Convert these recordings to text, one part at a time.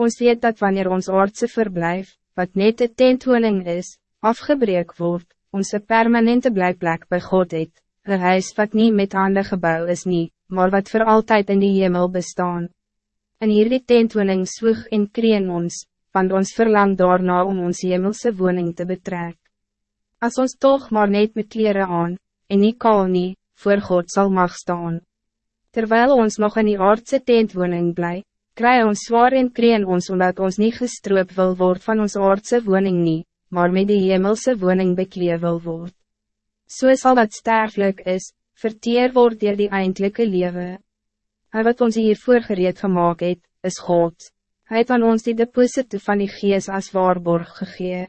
Ons weet dat wanneer ons aardse verblijf, wat net de tentwoning is, afgebreek wordt, onze permanente blijkplek bij God het, een huis wat niet met handen gebouw is niet, maar wat voor altijd in die hemel bestaan. En hier die tentwoning swoeg en kreen ons, want ons verlang daarna om ons hemelse woning te betrekken. Als ons toch maar net met kleren aan, en niet kaal nie, voor God zal mag staan. Terwijl ons nog in die aardse tentwoning blij, kry ons zwaar en kreen ons omdat ons niet gestroop wil worden van ons aardse woning nie, maar met die hemelse woning beklee wil word. So sal wat sterfelijk is, verteer word dier die eindelijke leven. Hij wat ons hier voorgereed gemaakt het, is God. Hij het aan ons die deposite van die gees als waarborg gegee.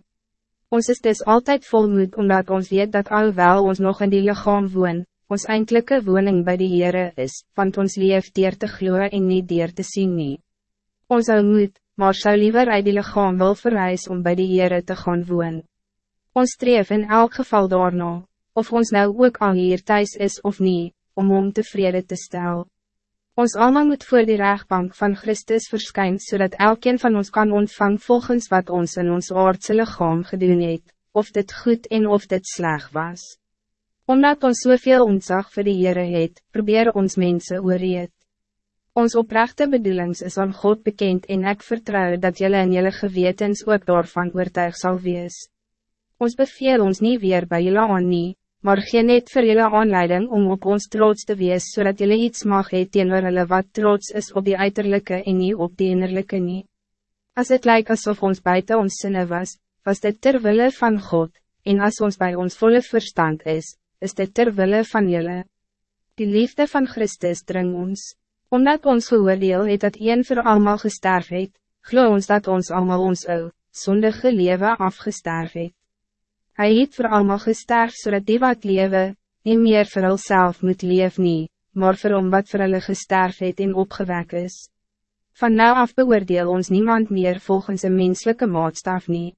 Ons is dus altijd volmoed omdat ons weet dat alhoewel ons nog in die lichaam woon, ons eindelijke woning bij die Heere is, want ons leef dier te gloeien en niet dier te zien nie. Ons hou moed, maar zou liever uit die lichaam wil verreis om bij die Heere te gaan woon. Ons streef in elk geval daarna, of ons nou ook al hier thuis is of niet, om om tevreden te stellen. Ons allemaal moet voor die rechtbank van Christus verschijnen, zodat elkeen van ons kan ontvangen volgens wat ons in ons aardse lichaam gedoen het, of dit goed en of dit sleg was. Omdat ons soveel ontzag vir die Heere het, probeer ons mensen oorreed. Ons oprechte bedoelings is aan God bekend en ik vertrouw dat jullie en jullie gewetens ook daarvan oortuig sal wees. Ons beveel ons niet weer bij jullie aan nie, maar geen net vir julle aanleiding om op ons trots te wees, zodat jullie iets mag het teenoor hulle wat trots is op die uiterlijke en niet op die innerlijke nie. As het lijkt alsof ons buiten ons sinne was, was dit terwille van God, en als ons bij ons volle verstand is, is dit terwille van jullie. Die liefde van Christus dring ons, omdat ons geoordeel het dat een voor allemaal gesterf het, glo ons dat ons allemaal ons ou, zondige leven afgesterf het. Hij het voor allemaal gesterf zodat die wat lewe, niet meer voor hulself moet leef nie, maar voor om wat voor hulle gesterf het en opgewek is. Van nou af beoordeel ons niemand meer volgens een menselijke maatstaf nie.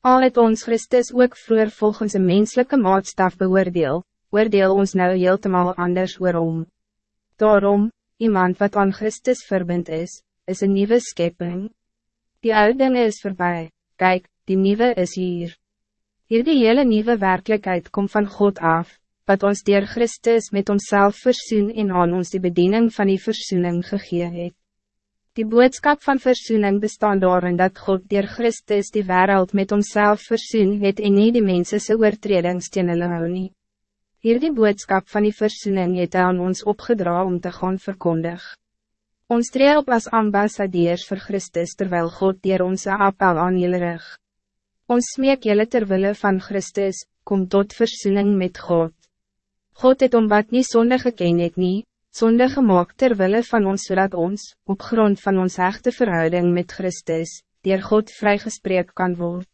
Al het ons Christus ook vroeger volgens een menselijke maatstaf beoordeel, oordeel ons nou heeltemal anders waarom. Daarom, iemand wat aan Christus verbind is, is een nieuwe schepping. Die oude is voorbij, kijk, die nieuwe is hier. Hierdie hele nieuwe werkelijkheid komt van God af, wat ons dier Christus met onszelf versoen en aan ons die bediening van die versoening gegee het. Die boodschap van versoening bestaan daarin dat God dier Christus die wereld met onszelf versoen het en nie die mensense oortredings teen hulle hou nie. Hierdie boodschap van die versoening het aan ons opgedra om te gaan verkondig. Ons tree op as ambassadeurs voor Christus terwijl God dier onze appel aan jullie rug. Ons smeek jylle terwille van Christus, kom tot verzoening met God. God het om wat nie sonde geken het nie, sonde gemaakt terwille van ons zodat ons, op grond van ons echte verhouding met Christus, dier God vrygespreek kan worden.